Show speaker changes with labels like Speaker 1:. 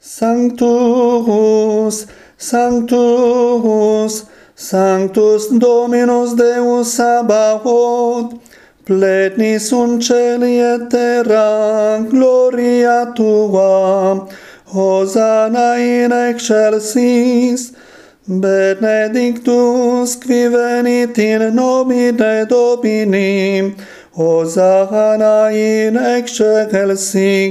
Speaker 1: Sanctus, Sanctus, Sanctus Dominus Deus Sabaoth, pletnis un celi et terra, gloria Tua, Hosanna in excelsis, benedictus qui venit in nomine Domini, Hosanna in excelsis.